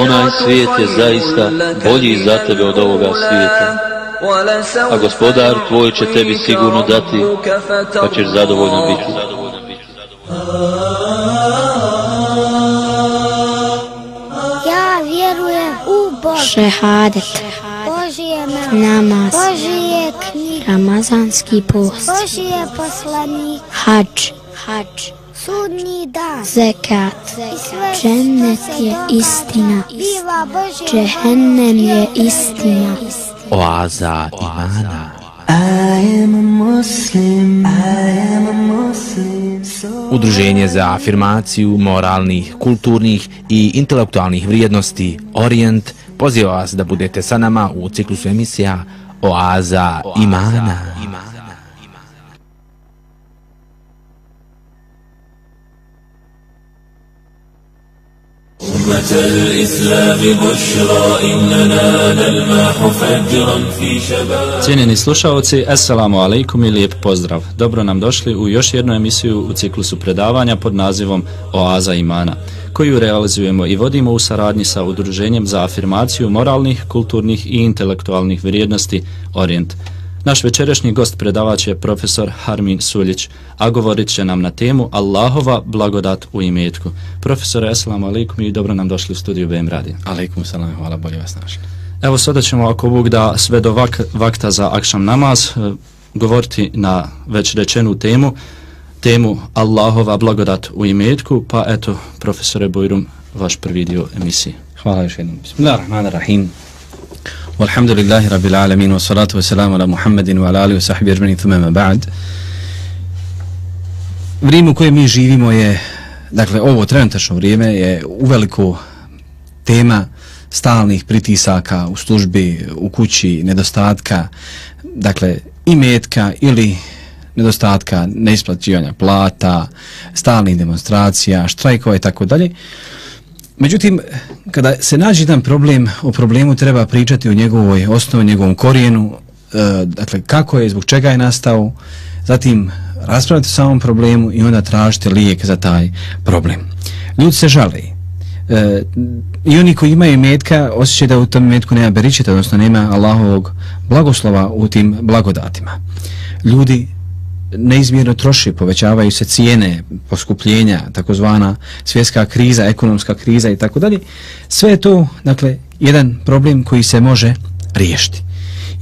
onaj svijet je zaista bolji za tebe od ovoga svijeta. A gospodar tvoj će tebi sigurno dati, pa ćeš zadovoljno biti. Ja vjerujem u Boga. Šehadet. Božije Namaz. Božije knjige. Ramazanski post. Božije poslanik. Hadž. Hadž. Sudnji dan. Zekat. I Džennet je istina. Biva Džehennem je istina. Oaza imana. Udruženje za afirmaciju moralnih, kulturnih i intelektualnih vrijednosti Orient poziva vas da budete sa nama u ciklusu emisija Oaza imana. أمة الإسلام بشرى إننا نلمح فجرا في شباب Cijenjeni slušalci, assalamu alaikum i lijep pozdrav. Dobro nam došli u još jednu emisiju u ciklusu predavanja pod nazivom Oaza imana, koju realizujemo i vodimo u saradnji sa Udruženjem za afirmaciju moralnih, kulturnih i intelektualnih vrijednosti Orient. Naš večerašnji gost predavač je profesor Harmin Suljić, a govorit će nam na temu Allahova blagodat u imetku. Profesore, assalamu alaikum i dobro nam došli u studiju BM Radio. Alaikum salam, hvala, bolje vas našli. Evo sada ćemo ako Bog da sve do vak, vakta za akšam namaz e, govoriti na već rečenu temu, temu Allahova blagodat u imetku, pa eto, profesore Bojrum, vaš prvi dio emisije. Hvala još jednom. Bismillahirrahmanirrahim. Walhamdulillahi rabbil alamin, wa salatu wa salamu ala Muhammedin wa ala alihi wa sahbihi ajma'in thumma ma ba'd. Vrijeme u kojem mi živimo je, dakle, ovo trenutačno vrijeme je uveliko tema stalnih pritisaka u službi, u kući, nedostatka, dakle, i metka ili nedostatka neisplaćivanja plata, stalnih demonstracija, štrajkova i tako dalje. Međutim, kada se nađe jedan problem, o problemu treba pričati o njegovoj osnovi, njegovom korijenu, e, dakle, kako je, zbog čega je nastao, zatim raspraviti o samom problemu i onda tražite lijek za taj problem. Ljudi se žale. E, I oni koji imaju metka osjećaju da u tom metku nema beričeta, odnosno nema Allahovog blagoslova u tim blagodatima. Ljudi neizmjerno troši, povećavaju se cijene, poskupljenja, takozvana svjetska kriza, ekonomska kriza i tako dalje. Sve je to, dakle, jedan problem koji se može riješiti.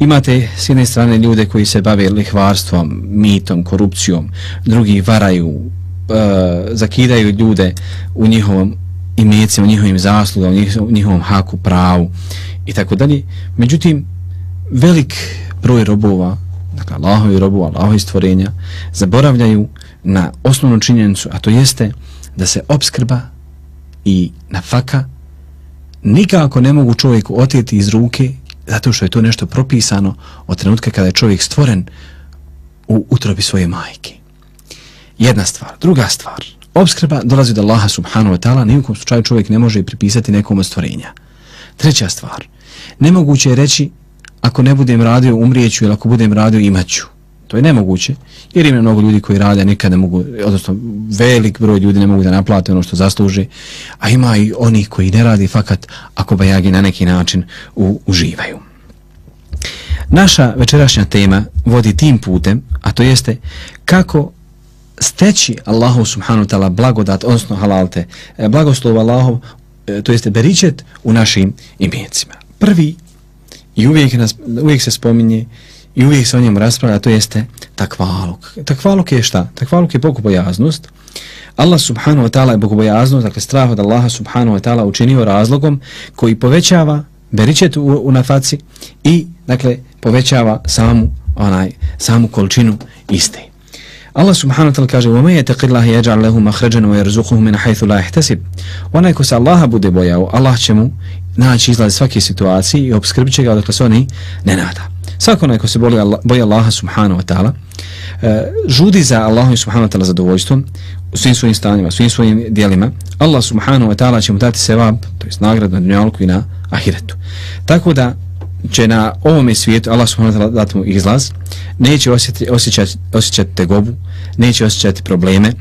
Imate s jedne strane ljude koji se bave lihvarstvom, mitom, korupcijom, drugi varaju, e, zakidaju ljude u njihovom imecima, u njihovim zaslugama, u njihovom haku, pravu i tako dalje. Međutim, velik broj robova dakle Allahovi robu, Allahovi stvorenja, zaboravljaju na osnovnu činjenicu, a to jeste da se obskrba i nafaka nikako ne mogu čovjeku otjeti iz ruke zato što je to nešto propisano od trenutka kada je čovjek stvoren u utrobi svoje majke. Jedna stvar. Druga stvar. Obskrba dolazi od Allaha subhanahu wa ta'ala, nijekom slučaju čovjek ne može pripisati nekom od stvorenja. Treća stvar. Nemoguće je reći ako ne budem radio umrijeću ili ako budem radio imaću. To je nemoguće, jer ima mnogo ljudi koji rade, nikada ne mogu, odnosno velik broj ljudi ne mogu da naplate ono što zasluže, a ima i onih koji ne radi fakat ako bajagi na neki način u, uživaju. Naša večerašnja tema vodi tim putem, a to jeste kako steći Allahu subhanu ta'ala blagodat, odnosno halalte, e, blagoslov Allahov, e, to jeste beričet u našim imecima. Prvi I uvijek, nas, uvijek se spominje i uvijek se o njemu raspravlja, to jeste takvaluk. Takvaluk je šta? Takvaluk je bogobojaznost. Allah subhanahu wa ta'ala je bogobojaznost, dakle strah od Allaha subhanahu wa ta'ala učinio razlogom koji povećava beričet u, u nafaci i dakle povećava samu onaj samu količinu iste. Allah subhanahu wa ta'ala kaže: "Wa may yattaqillah yaj'al lahu makhrajan wa yarzuquhu min haythu la yahtasib." Onaj ko se Allaha bude bojao, Allah će mu naći izlaz svake situacije i obskrbit će ga odakle se oni ne nada. Svako onaj ko se boli Allah, boji Allaha subhanahu wa ta'ala, uh, žudi za Allahom subhanahu wa ta'ala zadovoljstvom u svim svojim stanjima, svim svojim dijelima, Allah subhanahu wa ta'ala će mu dati sevab, to je nagrad na dunjalku i na ahiretu. Tako da će na ovome svijetu Allah subhanahu wa ta'ala dati mu izlaz, neće osjećati, osjećati, osjećati tegobu, neće osjećati probleme,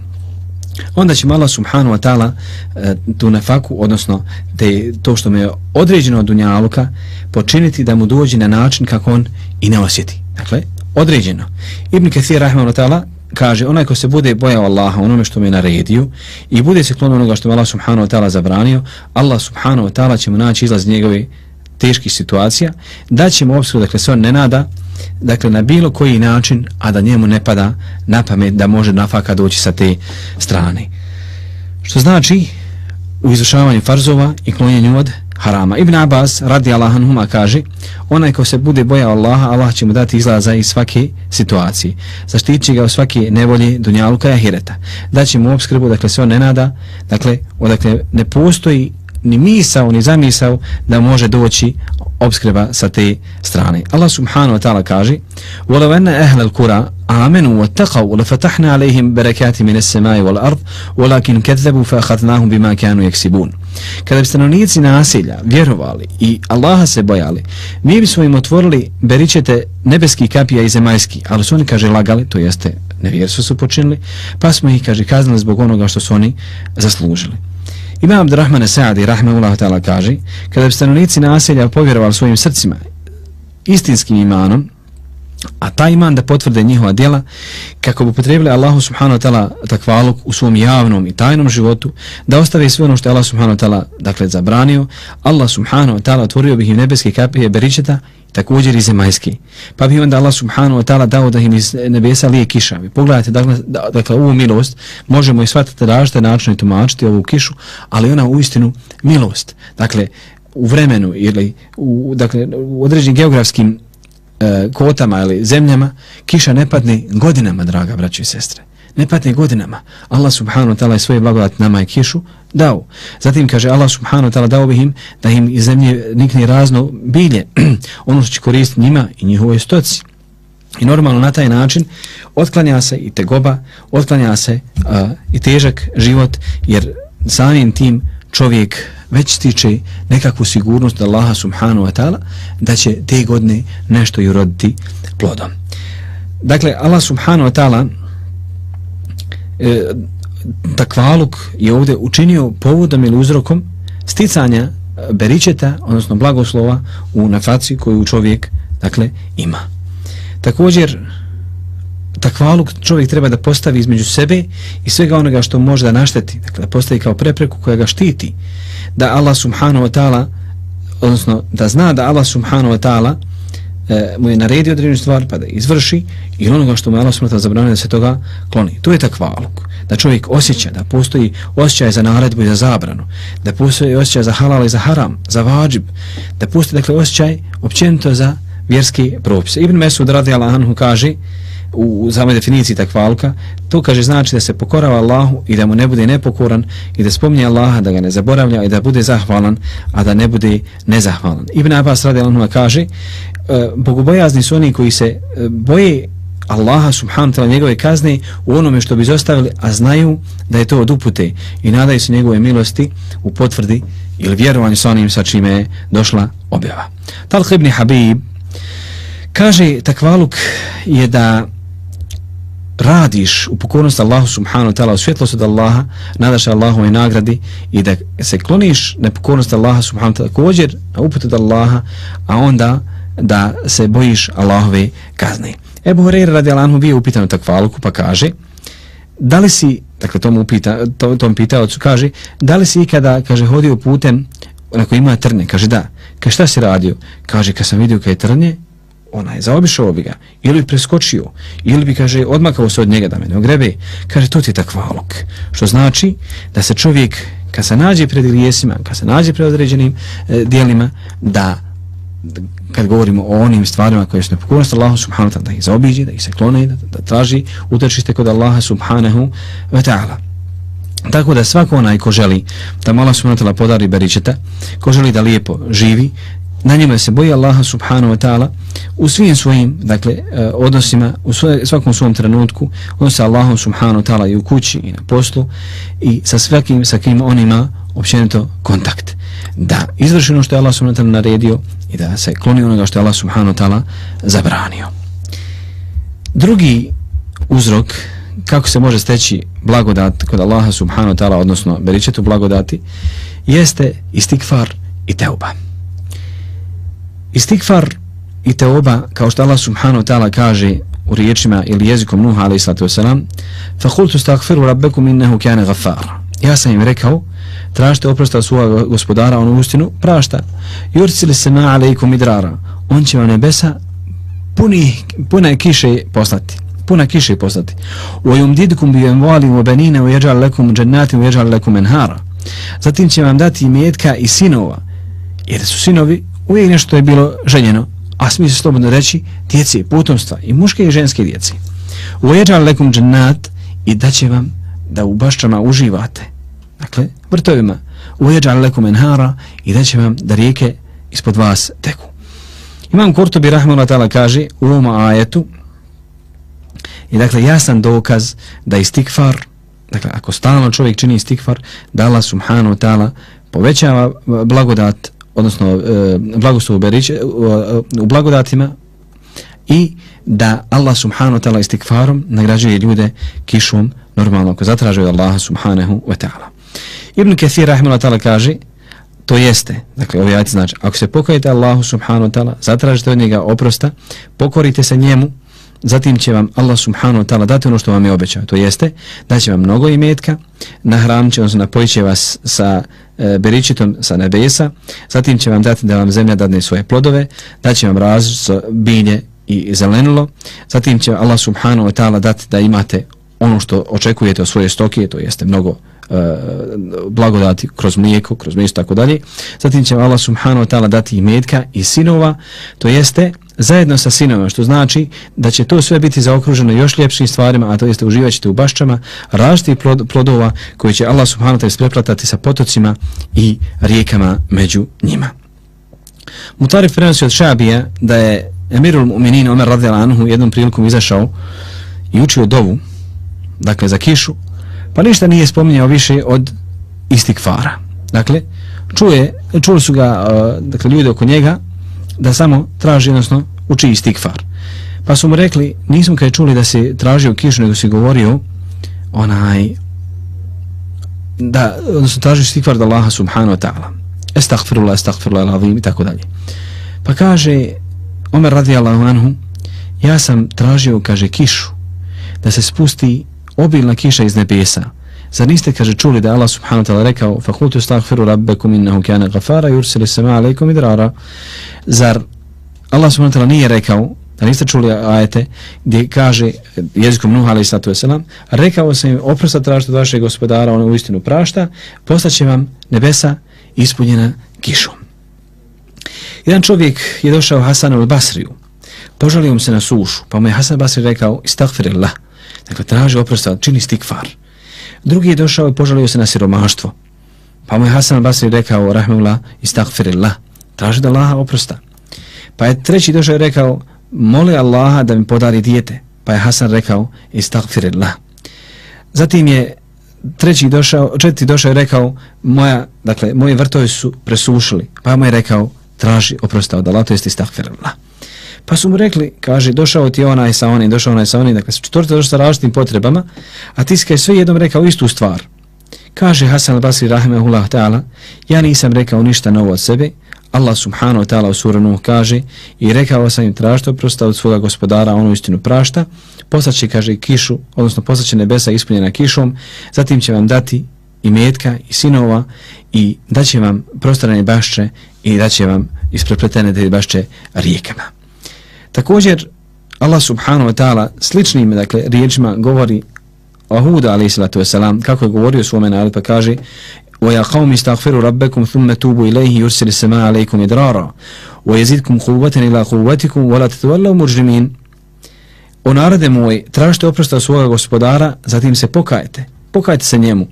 onda će Allah subhanahu wa ta'ala e, tu nefaku, odnosno te, to što mu je određeno od dunjaluka, počiniti da mu dođe na način kako on i ne osjeti. Dakle, određeno. Ibn Kathir rahmanu ta'ala kaže, onaj ko se bude bojao Allaha onome što mu je naredio i bude se klon onoga što mu Allah subhanahu wa ta'ala zabranio, Allah subhanahu wa ta'ala će mu naći izlaz njegove teških situacija, da će mu obskrbu, dakle se on ne nada, dakle na bilo koji način, a da njemu ne pada na pamet da može nafaka doći sa te strane. Što znači, u izvršavanju farzova i klonjenju od harama. Ibn Abbas radi Allahanhuma kaže onaj ko se bude bojao Allaha, Allah će mu dati izlaza iz svake situacije. Zaštići ga u svake nevolje dunjaluka i ahireta. Daće mu obskrbu, dakle se on ne nada, dakle, odakle ne postoji ni misao, ni zamisao da može doći obskrba sa te strane. Allah subhanahu wa ta'ala kaže وَلَوْ أَنَّ أَهْلَ الْكُرَى آمَنُوا وَاتَّقَوْا لَفَتَحْنَا عَلَيْهِمْ بَرَكَاتِ مِنَ السَّمَاءِ وَالْأَرْضِ وَلَكِنْ كَذَّبُوا فَأَخَذْنَاهُمْ بِمَا كَانُوا يَكْسِبُونَ Kada bi stanovnici nasilja vjerovali i Allaha se bojali, mi bismo im otvorili beričete nebeski kapija i zemaljski, ali su oni, kaže, lagali, to jeste nevjerstvo su počinili, pa smo ih, kaže, kaznili zbog onoga što su oni zaslužili. Imam Abdurrahmane Sa'adi, rahmehullah ta'ala, kaže, kada bi stanovnici naselja povjerovali svojim srcima istinskim imanom, a taj iman da potvrde njihova djela, kako bi potrebili Allahu subhanahu wa ta'ala takvaluk u svom javnom i tajnom životu, da ostave sve ono što je Allah subhanahu wa ta'ala dakle, zabranio, Allah subhanahu wa ta'ala otvorio bih im nebeske kapije beričeta također i zemaljski. Pa bi onda Allah subhanahu wa ta'ala dao da im iz nebesa lije kiša. Vi pogledajte, dakle, dakle ovu milost možemo i shvatiti različite načine i tumačiti ovu kišu, ali ona u istinu milost. Dakle, u vremenu ili u, dakle, u određenim geografskim e, kotama ili zemljama, kiša ne padne godinama, draga braćo i sestre ne padne godinama. Allah subhanahu wa ta'ala je svoje blagodat nama je kišu dao. Zatim kaže Allah subhanahu wa ta'ala dao bih im da im iz zemlje nikne razno bilje, ono što će koristiti njima i njihovoj stoci. I normalno na taj način otklanja se i tegoba, otklanja se uh, i težak život, jer samim tim čovjek već stiče nekakvu sigurnost Allaha subhanahu wa ta'ala da će te godine nešto i uroditi plodom. Dakle, Allah subhanahu wa ta'ala e, takvaluk je ovdje učinio povodom ili uzrokom sticanja e, beričeta, odnosno blagoslova u nafaci koju čovjek dakle, ima. Također, takvaluk čovjek treba da postavi između sebe i svega onoga što može da našteti, dakle, da postavi kao prepreku koja ga štiti, da Allah subhanahu wa ta'ala, odnosno da zna da Allah subhanahu wa ta'ala e, mu je naredio određenu stvar pa da izvrši i onoga što mu je Allah smrta zabranio da se toga kloni. To je takvaluk. Da čovjek osjeća, da postoji osjećaj za naredbu i za zabranu, da postoji osjećaj za halal i za haram, za vađib, da postoji dakle, osjećaj općenito za vjerski propise. Ibn Mesud radi Allahanhu kaže u, u samoj definiciji takvalka, to kaže znači da se pokorava Allahu i da mu ne bude nepokoran i da spominje Allaha, da ga ne zaboravlja i da bude zahvalan, a da ne bude nezahvalan. Ibn Abbas radi kaže E, bogobojazni su oni koji se e, boje Allaha subhanahu ta'ala njegove kazne u onome što bi zostavili, a znaju da je to od upute i nadaju se njegove milosti u potvrdi ili vjerovanju sa onim sa čime je došla objava. Talh ibn Habib kaže takvaluk je da radiš u pokornosti Allahu subhanahu wa ta'ala u svjetlost od Allaha, nadaš Allahove nagradi i da se kloniš nepokornosti Allaha subhanahu wa ta'ala također na uput od Allaha, a onda da se bojiš Allahove kazne. Ebu Horeira radi Alanhu bio upitan u takvaluku pa kaže da li si, dakle tom, upita, to, tom pitaocu kaže da li si ikada, kaže, hodio putem na koji ima trnje, kaže da. Kaže šta si radio, kaže kad sam vidio kad je trnje onaj, zaobišao bi ga ili bi preskočio ili bi kaže odmakao se od njega da me ne ogrebe kaže to ti je takvaluk što znači da se čovjek kad se nađe pred grijesima kad se nađe pred određenim e, dijelima da kad govorimo o onim stvarima koje su nepokornost Allahu subhanahu wa ta'ala da ih zaobiđe, da ih se klone, da, da traži utečište kod Allaha subhanahu wa ta'ala. Tako da svako onaj ko želi da mala subhanahu wa ta'ala podari beričeta, ko želi da lijepo živi, na njima se boji Allaha subhanahu wa ta'ala u svim svojim dakle, e, odnosima, u svoj, svakom svom trenutku, on sa Allahom subhanahu wa ta'ala i u kući i na poslu i sa svakim sa kim on ima općenito kontakt. Da izvrši ono što je Allah subhanahu wa ta'ala naredio i da se kloni onoga što je Allah subhanahu wa ta'ala zabranio. Drugi uzrok kako se može steći blagodat kod Allaha subhanahu wa ta'ala, odnosno beričetu blagodati, jeste istikfar i teuba. Istikfar i teuba, kao što Allah subhanahu wa ta'ala kaže u riječima ili jezikom Nuha alaih sallatu wasalam, فَقُلْتُ سْتَغْفِرُ رَبَّكُمْ إِنَّهُ كَانَ غَفَّارًا Ja sam im rekao, tražite oprosta svoga gospodara, on u ustinu prašta. Jurcili se na alejkum idrara, on će vam nebesa puni, pune kiše poslati. Puna kiše poslati. U ojum didkum bi vam volim u benine u jeđal lekum džennati u jeđal lekum enhara. Zatim će vam dati imetka i sinova. Jer su sinovi uvijek nešto je bilo željeno, a smije se slobodno reći djeci, potomstva i muške i ženske djeci. Uveđan lekum džennat i da će vam da u baščama uživate. Dakle, vrtovima. Uveđan lekum enhara i da će vam da rijeke ispod vas teku. Imam Kurtobi Rahmanullah ta'ala kaže u ovom ajetu i dakle jasan dokaz da istikfar, dakle ako stalno čovjek čini istikfar, da Allah subhanahu ta'ala povećava blagodat, odnosno e, blagoslov beriće, e, u blagodatima i da Allah subhanahu wa ta'ala istikfarom nagrađuje ljude kišom normalno ako zatraže od Allaha subhanahu wa ta'ala. Ibn Kathir rahimahullah ta'ala kaže To jeste, dakle, ovaj ajit znači, ako se pokajete Allahu subhanahu wa ta'ala, zatražite od njega oprosta, pokorite se njemu, zatim će vam Allah subhanahu wa ta'ala dati ono što vam je obećao. To jeste, da će vam mnogo imetka, nahranit će, odnosno napojit će vas sa e, beričitom sa nebesa, zatim će vam dati da vam zemlja dadne svoje plodove, da će vam različno bilje i zelenilo, zatim će Allah subhanahu wa ta'ala dati da imate ono što očekujete od svoje stoke, to jeste mnogo Eh, blagodati kroz mlijeko, kroz mlijeko tako dalje. Zatim će Allah subhanahu wa ta'ala dati i metka i sinova, to jeste zajedno sa sinovima, što znači da će to sve biti zaokruženo još ljepšim stvarima, a to jeste uživat ćete u baščama različitih plod, plodova koji će Allah subhanahu wa ta'ala ispreplatati sa potocima i rijekama među njima. Mutarif prenosi od Šabija da je Emirul Mu'minin Omer radijal anhu jednom prilikom izašao i učio dovu, dakle za kišu, pa ništa nije spominjao više od istikfara. Dakle, čuje, čuli su ga uh, dakle, ljudi oko njega da samo traži, odnosno uči istikfar. Pa su mu rekli, nismo kaj čuli da se tražio kišu, nego si govorio onaj da, odnosno traži istikfar da Allaha subhanahu wa ta'ala. Estagfirullah, estagfirullah, lavim i tako dalje. Pa kaže, Omer radijallahu anhu, ja sam tražio, kaže, kišu, da se spusti obilna kiša iz nebesa. Zar niste, kaže, čuli da Allah subhanahu wa ta'ala rekao فَقُلْتُ اسْتَغْفِرُ رَبَّكُمْ إِنَّهُ كَانَ غَفَارًا يُرْسِلِ السَّمَاءَ عَلَيْكُمْ إِدْرَارًا Zar Allah subhanahu wa ta'ala nije rekao, da niste čuli ajete, gdje kaže jezikom Nuh alaih sallatu wasalam, rekao sam im oprosta tražite od vašeg gospodara, ono u istinu prašta, postaće vam nebesa ispunjena kišom. Jedan čovjek je došao Hasanu al-Basriju, požalio mu se na sušu, pa mu je Hasan al-Basri rekao, istagfirillah, Dakle, traži oprosta, čini stikfar. Drugi je došao i požalio se na siromaštvo. Pa mu je Hasan al-Basri rekao, rahmullah, istakfirillah, traži da Allaha oprosta. Pa je treći došao i rekao, moli Allaha da mi podari dijete. Pa je Hasan rekao, istakfirillah. Zatim je treći došao, četvrti došao i rekao, moja, dakle, moji vrtovi su presušili. Pa mu je rekao, traži oprosta od Allaha, to jest istakfirillah. Pa su mu rekli, kaže, došao ti onaj sa onim, došao onaj sa onim, dakle, četvrta došao sa različitim potrebama, a ti je sve jednom rekao istu stvar. Kaže Hasan al-Basri rahimahullah ta'ala, ja nisam rekao ništa novo od sebe, Allah subhanahu wa ta'ala u suranu kaže i rekao sam im tražite oprosta od svoga gospodara, ono istinu prašta, poslaće, kaže, kišu, odnosno poslaće nebesa ispunjena kišom, zatim će vam dati i metka i sinova i daće vam prostorane bašče i daće vam isprepletene te bašče rijekama. Također, Allah subhanahu wa ta'ala sličnim dakle, riječima govori o Huda alaihi salatu wasalam, kako je govorio svome narodu, pa kaže وَيَا قَوْمِ اسْتَغْفِرُوا رَبَّكُمْ ثُمَّ تُوبُوا إِلَيْهِ يُرْسِلِ السَّمَاءَ عَلَيْكُمْ إِدْرَارًا وَيَزِدْكُمْ قُوَّةً إِلَىٰ قُوَّتِكُمْ وَلَا تَتَوَلَّوْ مُجْرِمِينَ O narode moj, tražite oprosta svoga gospodara, zatim se pokajete. Pokajte se njemu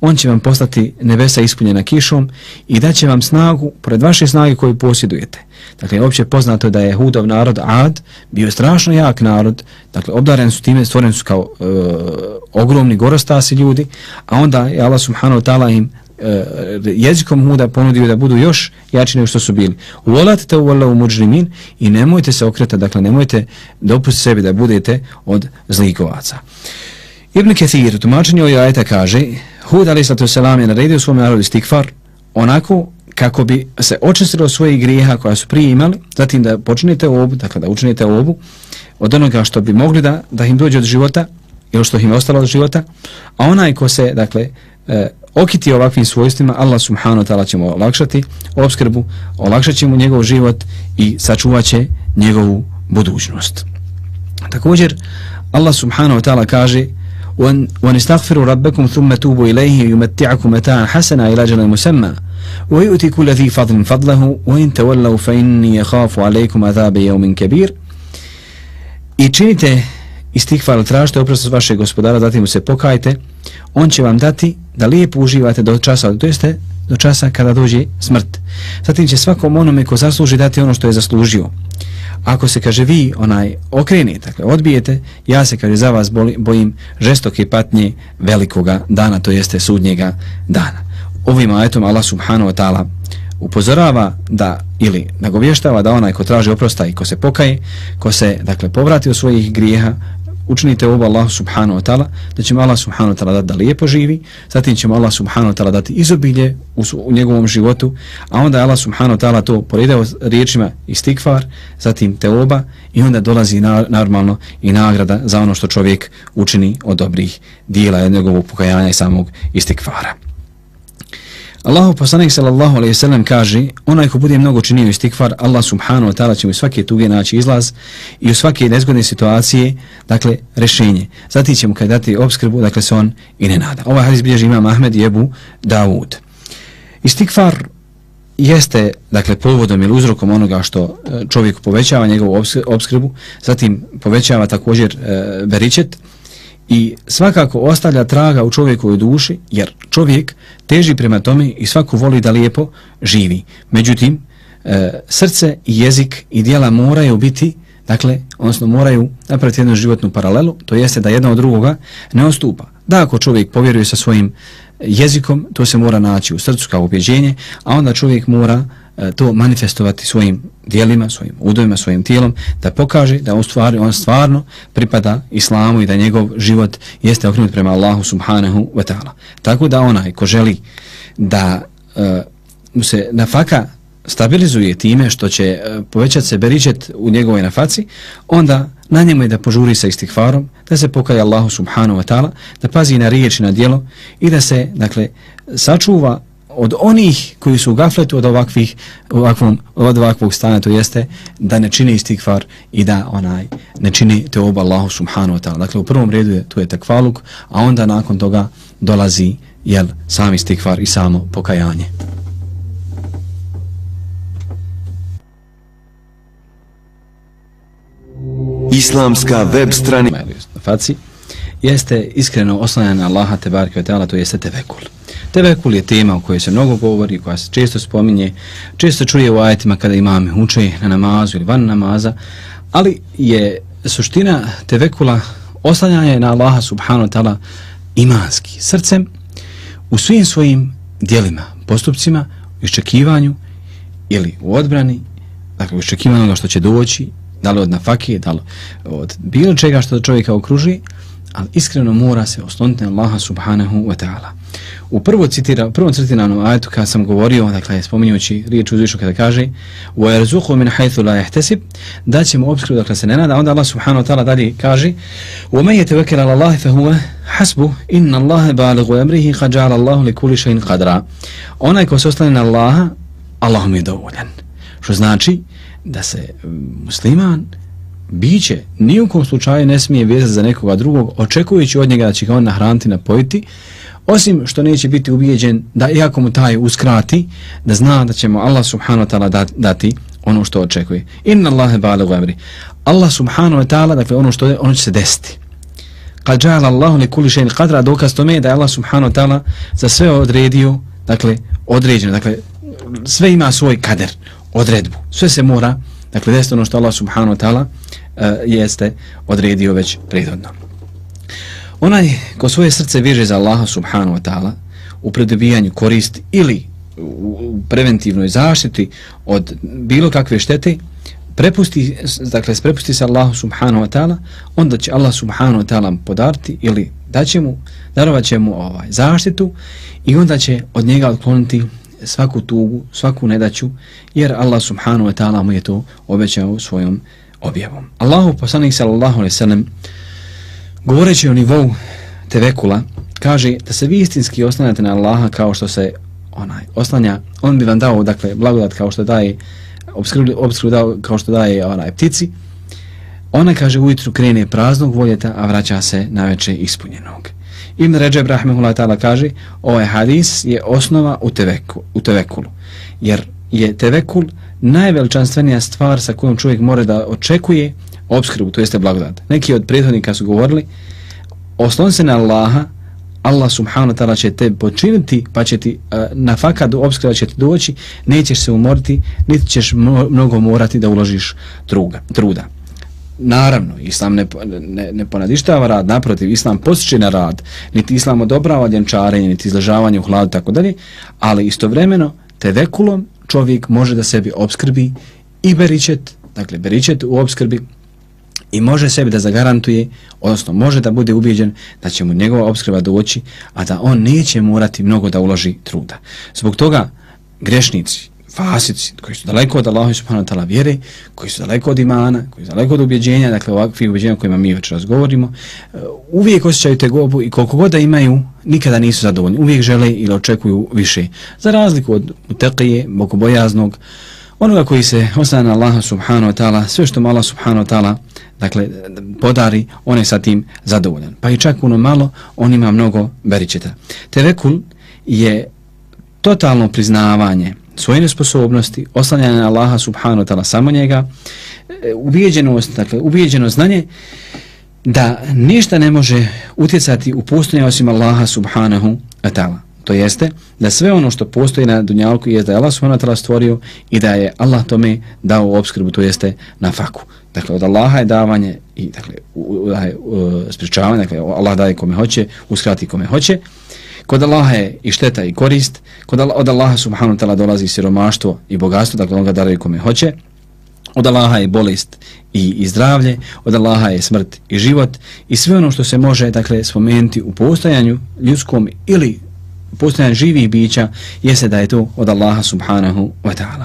on će vam postati nebesa ispunjena kišom i da će vam snagu pored vaše snage koju posjedujete. Dakle, opće poznato da je Hudov narod Ad bio strašno jak narod, dakle, obdaren su time, stvoren su kao e, ogromni gorostasi ljudi, a onda je Allah subhanahu ta'ala im e, jezikom Huda ponudio da budu još jači nego što su bili. Uvolatite u muđrimin i nemojte se okretati, dakle, nemojte dopustiti sebi da budete od zlikovaca. Ibn Kathir u tumačenju ovih ajeta kaže Hud a.s. je naredio svom narodu stikfar onako kako bi se očistilo svojih grijeha koja su prije imali, zatim da počinite obu, dakle da učinite obu od onoga što bi mogli da, da im dođe od života ili što im je ostalo od života, a onaj ko se, dakle, e, okiti ovakvim svojstvima, Allah subhanahu wa ta'ala će mu olakšati obskrbu, olakšat će mu njegov život i sačuvat će njegovu budućnost. Također, Allah subhanahu wa ta'ala kaže وَنِسْتَغْفِرُوا رَبَّكُمْ ثُمَّ تُوبُوا إِلَيْهِ يُمَتِّعَكُمْ مَتَاعًا حَسَنًا إِلَى أَجَلٍ مُسَمًّى. وَيُؤْتِي كُلَّ ذِي فَضْلٍ فَضْلَهُ. وَإِن تَوَلَّوْا فَإِنِّي يَخَافُ عَلَيْكُمْ عَذَابَ يَوْمٍ كَبِيرٍ. I činite istikvar, tražite oprost vašeg gospodara, zatim mu se pokajte, on će vam dati da lijepo uživate do časa, to jeste do časa kada dođe smrt. Zatim će svakom onome ko zasluži dati ono što je zaslužio. Ako se, kaže, vi onaj okrenite, dakle, odbijete, ja se, kaže, za vas bojim žestoke patnje velikoga dana, to jeste sudnjega dana. Ovim ajetom Allah subhanahu wa ta'ala upozorava da ili nagovještava da onaj ko traži oprosta i ko se pokaje, ko se, dakle, povrati od svojih grijeha, učinite ovo Allah subhanahu wa ta'ala, da ćemo Allah subhanahu wa ta'ala dati da lijepo živi, zatim ćemo Allah subhanahu wa ta'ala dati izobilje u, u njegovom životu, a onda Allah subhanahu wa ta'ala to poredao riječima istikvar, zatim teoba i onda dolazi na, normalno i nagrada za ono što čovjek učini od dobrih dijela njegovog pokajanja i samog istikvara. Allahu poslanik sallallahu alejhi ve sellem kaže onaj ko bude mnogo činio istikfar Allah subhanahu wa taala će mu svake tuge naći izlaz i u svake nezgodne situacije dakle rešenje. zatim će mu kad dati obskrbu dakle se on i ne nada ovaj hadis bilježi imam Ahmed i Ebu Davud istikfar jeste dakle povodom ili uzrokom onoga što e, čovjek povećava njegovu obskrbu zatim povećava također e, beričet i svakako ostavlja traga u čovjekovoj duši, jer čovjek teži prema tome i svako voli da lijepo živi. Međutim, e, srce i jezik i dijela moraju biti, dakle, odnosno moraju napraviti jednu životnu paralelu, to jeste da jedna od drugoga ne ostupa. Da ako čovjek povjeruje sa svojim jezikom, to se mora naći u srcu kao objeđenje, a onda čovjek mora E, to manifestovati svojim dijelima, svojim udovima, svojim tijelom, da pokaže da u stvari, on stvarno pripada islamu i da njegov život jeste okrenut prema Allahu subhanahu wa ta'ala. Tako da onaj ko želi da uh, mu se nafaka stabilizuje time što će e, uh, povećati se beričet u njegovoj nafaci, onda na njemu je da požuri sa istihvarom, da se pokaje Allahu subhanahu wa ta'ala, da pazi na riječ i na dijelo i da se, dakle, sačuva od onih koji su u gafletu od ovakvih ovakvom, od ovakvog stanja to jeste da ne čini istikfar i da onaj ne čini te oba Allahu subhanahu wa ta'ala. Dakle, u prvom redu je, tu je takvaluk, a onda nakon toga dolazi jel, sam istikfar i samo pokajanje. Islamska web strani Faci jeste iskreno oslanjena na Allaha te barke to jeste tevekul. Tevekul je tema o kojoj se mnogo govori, koja se često spominje, često čuje u ajetima kada imame uče na namazu ili van namaza, ali je suština tevekula oslanjanje na Allaha subhanahu wa ta'ala imanski, srcem, u svim svojim dijelima, postupcima, u iščekivanju ili u odbrani, dakle u iščekivanju onoga što će doći, da li od nafake, da li od bilo čega što čovjeka okruži, ali iskreno mora se osloniti na Allaha subhanahu wa ta'ala. U prvo citira, prvom citiranom ajetu kada sam govorio, dakle spominjući riječ uzvišu kada kaže وَيَرْزُقُ مِنْ حَيْثُ لَا يَحْتَسِبْ da ćemo obskrbu, dakle se ne nada, onda Allah subhanahu wa ta'ala dalje kaže وَمَنْ يَتَوَكِرَ عَلَى اللَّهِ فَهُوَ حَسْبُ إِنَّ اللَّهَ بَالِغُ أَمْرِهِ قَدْ جَعَلَ اللَّهُ لِكُلِ شَيْنْ قَدْرًا Onaj ko se ostane na Allaha, Allah mi je dovoljan. Što znači da se musliman biće ni u kom slučaju ne smije vezati za nekoga drugog, očekujući od njega da će ga on nahraniti, napojiti, osim što neće biti ubijeđen da iako mu taj uskrati, da zna da će mu Allah subhanahu wa ta'ala dati ono što očekuje. Inna Allahe ba'ala amri. Allah subhanahu wa ta'ala, dakle ono što je, ono će se desiti. Kad ja'ala Allahu li kuli še'in qadra, dokaz tome je da je Allah subhanahu wa ta'ala za sve odredio, dakle, određeno, dakle, sve ima svoj kader, odredbu. Sve se mora, dakle, desiti ono što Allah subhanahu wa ta'ala uh, jeste odredio već prethodno. Onaj ko svoje srce veže za Allaha subhanahu wa ta'ala u predobijanju koristi ili u preventivnoj zaštiti od bilo kakve štete, prepusti, dakle, prepusti se Allahu subhanahu wa ta'ala, onda će Allah subhanahu wa ta'ala podarti ili daće mu, darovat će mu ovaj, zaštitu i onda će od njega otkloniti svaku tugu, svaku nedaću, jer Allah subhanahu wa ta'ala mu je to obećao svojom objavom. Allahu poslanik sallallahu alaihi sallam govoreći o nivou tevekula, kaže da se vi istinski oslanjate na Allaha kao što se onaj oslanja, on bi vam dao dakle blagodat kao što daje obskrbu, obskrbu dao kao što daje onaj ptici, ona kaže ujutru krene praznog voljeta, a vraća se na veče ispunjenog. Ibn Ređeb Rahmehullah ta'ala kaže ovaj hadis je osnova u, teveku, u tevekulu, jer je tevekul najveličanstvenija stvar sa kojom čovjek mora da očekuje obskrbu, to jeste blagodat. Neki od prethodnika su govorili, oslon se na Allaha, Allah subhanahu wa ta'ala će te počiniti, pa će ti uh, na fakadu obskrba će ti doći, nećeš se umoriti, niti ćeš mnogo morati da uložiš truga, truda. Naravno, Islam ne, ne, ne ponadištava rad, naprotiv, Islam posjeće na rad, niti Islam odobrava ljenčarenje, niti izležavanje u hladu, tako dalje, ali istovremeno, tevekulom čovjek može da sebi obskrbi i beričet, dakle beričet u obskrbi i može sebi da zagarantuje, odnosno može da bude ubijeđen da će mu njegova obskrba doći, a da on neće morati mnogo da uloži truda. Zbog toga grešnici, fasici, koji su daleko od Allaha subhanahu wa ta'ala vjere, koji su daleko od imana, koji su daleko od ubjeđenja, dakle ovakvih ubjeđenja kojima mi već razgovorimo, eh, uvijek osjećaju te gobu i koliko god da imaju, nikada nisu zadovoljni. Uvijek žele ili očekuju više. Za razliku od uteqije, bogobojaznog, onoga koji se ostane na Allaha subhanahu wa ta'ala, sve što mu Allah subhanahu wa ta'ala dakle, podari, on je sa tim zadovoljan. Pa i čak ono malo, on ima mnogo beričeta. Tevekul je totalno priznavanje svoje nesposobnosti, oslanjanje na Allaha subhanahu wa ta'ala samo njega, ubijeđenost, dakle, ubijeđeno znanje da ništa ne može utjecati u postojanje osim Allaha subhanahu wa ta'ala. To jeste da sve ono što postoji na dunjalku je da je Allah subhanahu wa ta'ala stvorio i da je Allah tome dao obskrbu, to jeste na faku. Dakle, od Allaha je davanje i dakle, spričavanje, dakle, Allah daje kome hoće, uskrati kome hoće, Kod Allaha je i šteta i korist, kod Allah, od Allaha subhanahu wa ta'ala dolazi siromaštvo i bogatstvo, dakle on ga daraju kome hoće. Od Allaha je bolest i, i zdravlje, od Allaha je smrt i život i sve ono što se može dakle spomenuti u postojanju ljudskom ili postojanju živih bića jeste da je to od Allaha subhanahu wa ta'ala.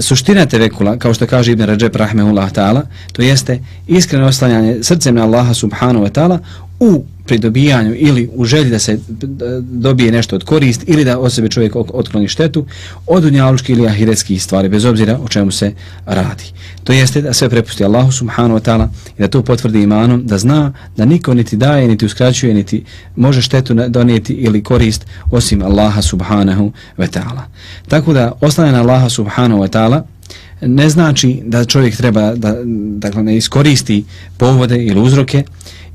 Suština tevekula, kao što kaže Ibn Rajab rahmehullah ta'ala, to jeste iskreno oslanjanje srcem na Allaha subhanahu wa ta'ala u pridobijanju ili u želji da se dobije nešto od korist ili da od sebe čovjek otkloni štetu od unjalučki ili ahiretskih stvari bez obzira o čemu se radi. To jeste da sve prepusti Allahu subhanahu wa ta'ala i da to potvrdi imanom da zna da niko niti daje niti uskraćuje niti može štetu donijeti ili korist osim Allaha subhanahu wa ta'ala. Tako da ostane na Allaha subhanahu wa ta'ala ne znači da čovjek treba da dakle, ne iskoristi povode ili uzroke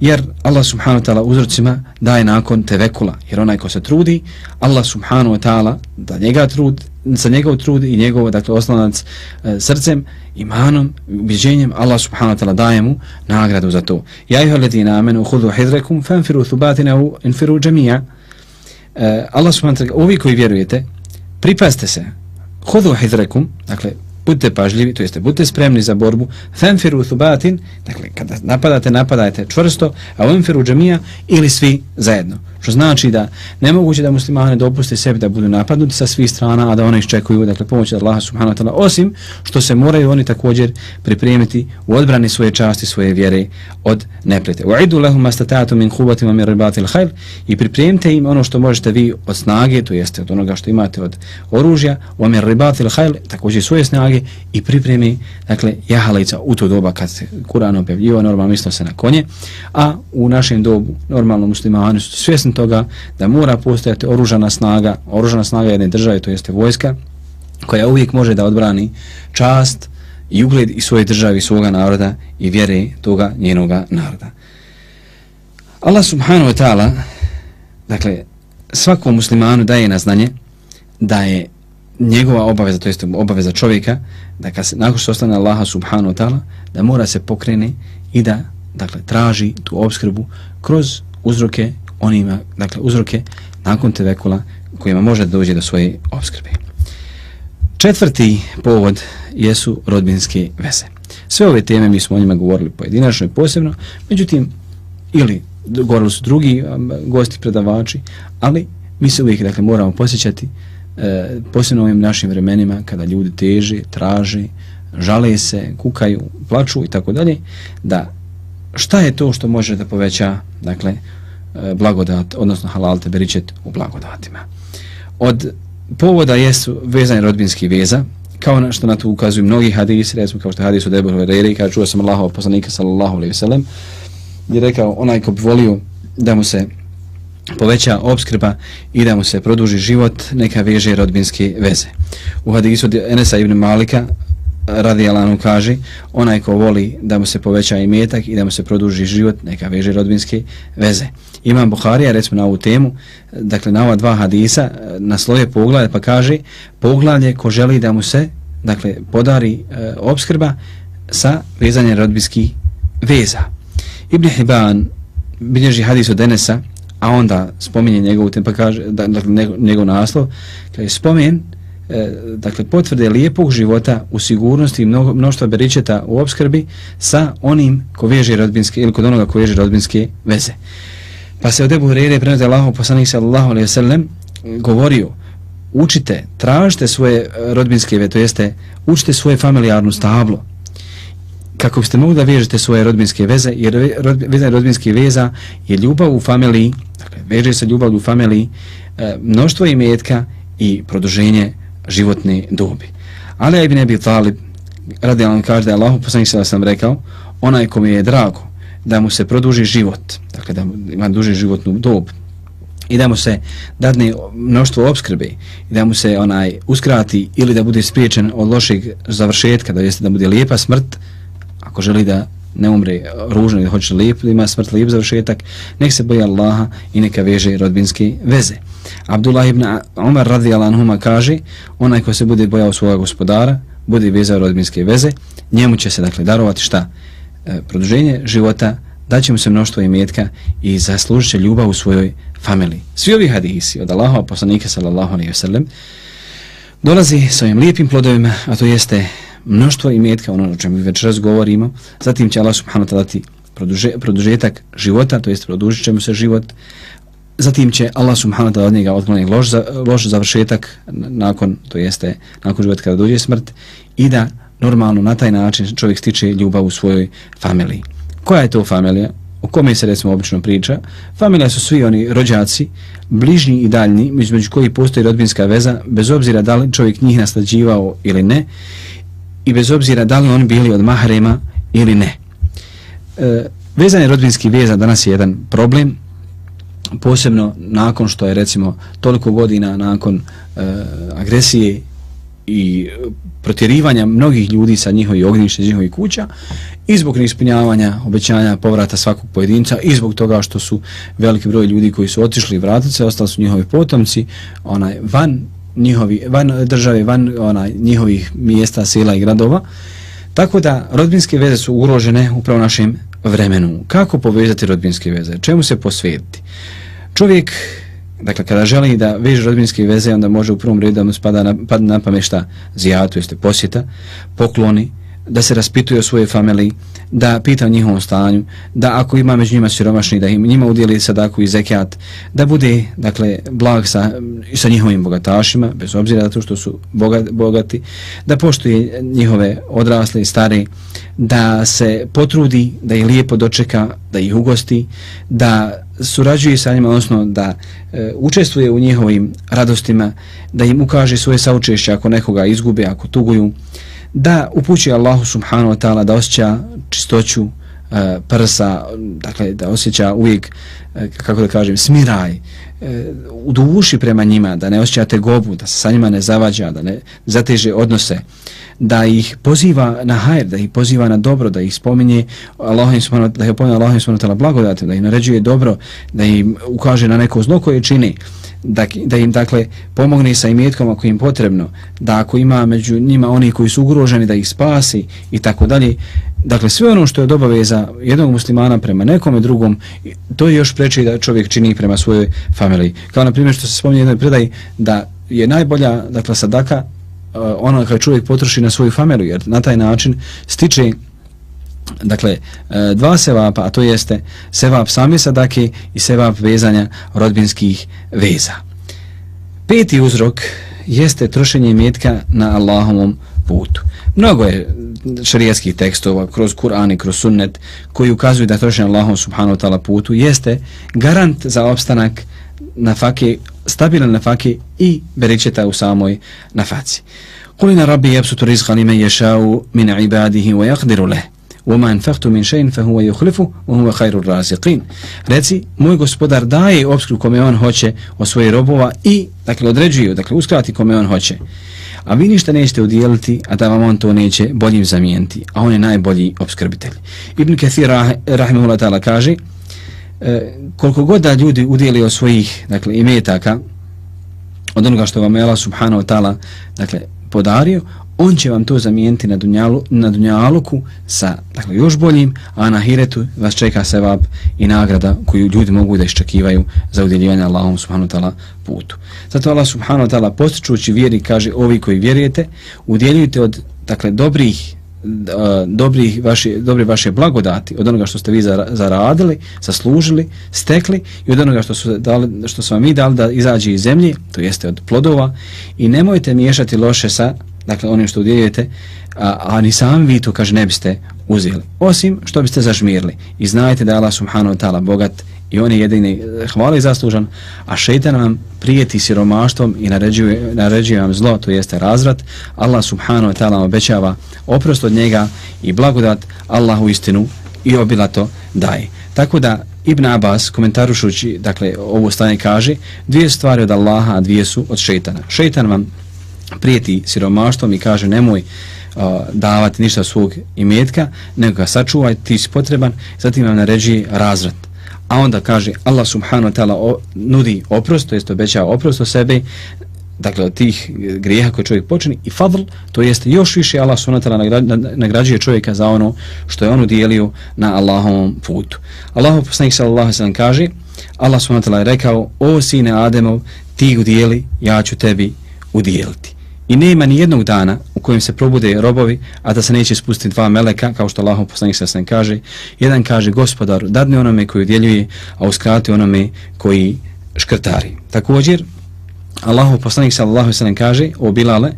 jer Allah subhanahu wa ta'ala uzrocima daje nakon tevekula, jer onaj ko se trudi, Allah subhanahu wa ta'ala da njega trud, sa njegov trud i njegov, dakle, oslanac e, srcem, imanom, ubjeđenjem, Allah subhanahu wa ta'ala daje mu nagradu za to. Ja iho ledina amenu hudu hidrekum, fanfiru thubatina infiru džemija. E, Allah subhanahu wa ta'ala, ovi koji vjerujete, pripazite se, hudu hidrekum, dakle, budite pažljivi, to jeste budite spremni za borbu, fenfiru thubatin, dakle kada napadate, napadajte čvrsto, a fenfiru džemija ili svi zajedno. Što znači da nemoguće da muslimane dopuste sebi da budu napadnuti sa svih strana, a da oni iščekuju dakle, pomoć od Allaha subhanahu wa ta'ala, osim što se moraju oni također pripremiti u odbrani svoje časti, svoje vjere od neprete. U'idu lahum astatatu min hubatima min ribatil hajl i pripremite im ono što možete vi od snage, to jeste od onoga što imate od oružja, u min ribatil hajl, također svoje snage i pripremi, dakle, jahalica u to doba kad se Kur'an objavljiva, normalno mislo se na konje, a u našem dobu, normalno muslimani su svjesni osim toga da mora postojati oružana snaga, oružana snaga jedne države, to jeste vojska, koja uvijek može da odbrani čast i ugled i svoje države i svoga naroda i vjere toga njenoga naroda. Allah subhanahu wa ta'ala, dakle, svakom muslimanu daje na znanje da je njegova obaveza, to jeste obaveza čovjeka, da kad se, nakon što ostane Allaha subhanahu wa ta'ala, da mora se pokrene i da, dakle, traži tu obskrbu kroz uzroke on ima dakle, uzroke nakon tevekula kojima može doći do svoje obskrbe. Četvrti povod jesu rodbinske veze. Sve ove teme mi smo o njima govorili pojedinačno i posebno, međutim, ili govorili su drugi um, gosti predavači, ali mi se uvijek dakle, moramo posjećati e, posebno ovim našim vremenima kada ljudi teže, traže, žale se, kukaju, plaču i tako dalje, da šta je to što može da poveća dakle, E, blagodat, odnosno halal te beričet u blagodatima. Od povoda jesu vezanje rodbinskih veza, kao na što na to ukazuju mnogi hadisi, recimo kao što hadis od Ebu Hurere, kada čuo sam Allahov poslanika sallallahu alaihi wasallam, je rekao onaj ko bi volio da mu se poveća obskrba i da mu se produži život, neka veže rodbinske veze. U hadisu od Enesa ibn Malika radi Alanu kaže onaj ko voli da mu se poveća imetak i da mu se produži život, neka veže rodbinske veze. Imam Buharija, recimo na ovu temu, dakle na ova dva hadisa, eh, na sloje poglavlje pa kaže poglavlje ko želi da mu se dakle podari eh, e, obskrba sa vezanjem rodbinskih veza. Ibn Hibban bilježi hadis od Enesa, a onda spominje njegov tem, pa kaže, dakle, njegov naslov, kaže, spomen, e, dakle, potvrde lijepog života u sigurnosti i mnogo, mnoštva beričeta u obskrbi sa onim ko veže rodbinske, ili kod onoga ko veže rodbinske veze. Pa se od Ebu Hrere prenosi Allahu poslanik sallallahu alejhi ve sellem govorio, učite, tražite svoje e, rodbinske veze, to jeste, učite svoje familijarno stablo, kako biste mogli da vežete svoje rodbinske veze, jer veza rodbinske veza je ljubav u familiji, dakle, veže se ljubav u familiji, e, mnoštvo imetka i produženje životne dobi. Ali Ibn Abi Talib, radi on kaže da je Allah, poslanik sam rekao, onaj kome je drago da mu se produži život, dakle da ima duži životnu dob, i da mu se dadne mnoštvo obskrbe i da mu se onaj uskrati ili da bude spriječen od lošeg završetka, da jeste da bude lijepa smrt, ako želi da ne umre ružno i hoće lijep, da ima smrt lijep završetak, nek se boji Allaha i neka veže rodbinske veze. Abdullah ibn Umar radi anhuma kaže, onaj ko se bude bojao svoga gospodara, bude vezao rodbinske veze, njemu će se dakle darovati šta? E, produženje života, daće mu se mnoštvo imetka i zaslužit će ljubav u svojoj familiji. Svi ovi hadisi od Allaha poslanika sallallahu alaihi wasallam dolazi s ovim lijepim plodovima, a to jeste mnoštvo imetka, ono o čemu već razgovorimo, zatim će Allah subhanahu ta'ala dati produže, produžetak života, to jest produžit će mu se život, zatim će Allah subhanahu ta'ala od njega otkloniti loš, za, loš završetak nakon, to jeste nakon života kada dođe smrt i da normalno na taj način čovjek stiče ljubav u svojoj familiji. Koja je to familija? O kome se recimo obično priča? Familija su svi oni rođaci, bližnji i daljni, između koji postoji rodbinska veza, bez obzira da li čovjek njih naslađivao ili ne, i bez obzira da li oni bili od mahrema ili ne. E, vezanje rodbinski veza danas je jedan problem, posebno nakon što je recimo toliko godina nakon e, agresije i protjerivanja mnogih ljudi sa njihovih ognjišta, njihovih kuća i zbog neispunjavanja obećanja povrata svakog pojedinca i zbog toga što su veliki broj ljudi koji su otišli i vratili se, ostali su njihovi potomci onaj, van njihovi, van države, van onaj, njihovih mjesta, sela i gradova. Tako da rodbinske veze su ugrožene upravo našem vremenu. Kako povezati rodbinske veze? Čemu se posvetiti? Čovjek, dakle, kada želi da veže rodbinske veze, onda može u prvom redu da mu spada na, padne na pamet šta? Zijatu, jeste posjeta, pokloni, da se raspituje o svojoj familiji, da pita o njihovom stanju, da ako ima među njima siromašni, da im njima udjeli sadaku i zekijat, da bude, dakle, blag sa, sa njihovim bogatašima, bez obzira to što su bogati, da poštuje njihove odrasle i stare, da se potrudi, da ih lijepo dočeka, da ih ugosti, da surađuje sa njima, odnosno da e, učestvuje u njihovim radostima, da im ukaže svoje saučešće ako nekoga izgube, ako tuguju, da upući Allahu subhanahu wa ta'ala da osjeća čistoću e, prsa, dakle da osjeća uvijek, e, kako da kažem, smiraj e, u duši prema njima, da ne osjećate gobu, da se sa njima ne zavađa, da ne zateže odnose, da ih poziva na hajr, da ih poziva na dobro, da ih spominje Allahim subhanahu, da ih opominje Allahim subhanahu wa ta'ala blagodatim, da im naređuje dobro, da im ukaže na neko zlo koje čini, da, da im dakle pomogne sa imetkom ako im potrebno, da ako ima među njima oni koji su ugroženi da ih spasi i tako dalje. Dakle, sve ono što je dobaveza jednog muslimana prema nekome drugom, to je još preče da čovjek čini prema svojoj familiji. Kao na primjer što se spominje jednoj predaj da je najbolja dakle, sadaka ono kad čovjek potroši na svoju familiju, jer na taj način stiče dakle, eh, dva sevapa, a to jeste sevap same sadake i sevap vezanja rodbinskih veza. Peti uzrok jeste trošenje metka na Allahovom putu. Mnogo je šarijatskih tekstova kroz Kur'an i kroz sunnet koji ukazuju da trošenje Allahom subhanahu wa ta'ala putu jeste garant za opstanak na fake, stabilan na fake i beričeta u samoj nafaci. Kulina rabbi jebsutu rizqa li me ješau min ibadihi wa yakdiru leh. وما انفقت من شيء فهو يخلفه وهو خير الرازقين reci moj gospodar daje obskrbu kome on hoće od svojih robova i dakle određuje dakle uskrati kome on hoće a vi ništa nećete udjeliti a da vam on to neće boljim zamijeniti a on je najbolji obskrbitelj Ibn Kathir rah, rahimahullah ta'ala kaže e, koliko god da ljudi udjeli od svojih dakle imetaka od onoga što vam je Allah subhanahu wa ta'ala dakle podario on će vam to zamijeniti na, dunjalu, na dunjaluku sa dakle, još boljim, a na hiretu vas čeka sevap i nagrada koju ljudi mogu da iščekivaju za udjeljivanje Allahom subhanahu ta'ala putu. Zato Allah subhanahu ta'ala postičući vjeri kaže ovi koji vjerujete, udjeljujte od dakle, dobrih dobri vaše, dobre vaše blagodati od onoga što ste vi zaradili, zaslužili, stekli i od onoga što su, dali, što su vam mi dali da izađe iz zemlje, to jeste od plodova. I nemojte miješati loše sa dakle onim što udjeljujete, a, a ni sami vi to, kaže, ne biste uzeli. Osim što biste zažmirili. I znajte da je Allah subhanahu wa ta'ala bogat i on je jedini e, hvala i zaslužan, a šeitan vam prijeti siromaštvom i naređuje, naređuje vam zlo, to jeste razvrat. Allah subhanahu wa ta'ala obećava oprost od njega i blagodat Allahu istinu i obilato daje. Tako da Ibn Abbas komentarušući, dakle, ovo stanje kaže, dvije stvari od Allaha, a dvije su od šeitana. Šeitan vam prijeti siromaštvom i kaže nemoj uh, davati ništa svog imetka, nego ga sačuvaj, ti si potreban, zatim vam naređi razrat. A onda kaže Allah subhanahu wa ta'ala nudi oprost, to jest obećava oprost o sebi, dakle od tih grijeha koje čovjek počini i fadl, to jest još više Allah subhanahu wa ta'ala nagrađuje čovjeka za ono što je on udijelio na Allahovom putu. Allah poslanik sallallahu alaihi sallam kaže Allah subhanahu wa ta'ala je rekao o sine Ademov, ti udijeli, ja ću tebi udijeliti. I nema ni jednog dana u kojem se probude robovi, a da se neće spustiti dva meleka, kao što Allah poslanik sa sam kaže. Jedan kaže gospodaru, dadne onome koji udjeljuje, a uskrati onome koji škrtari. Također, Allahu poslanik sallallahu alejhi ve sellem kaže o Bilale,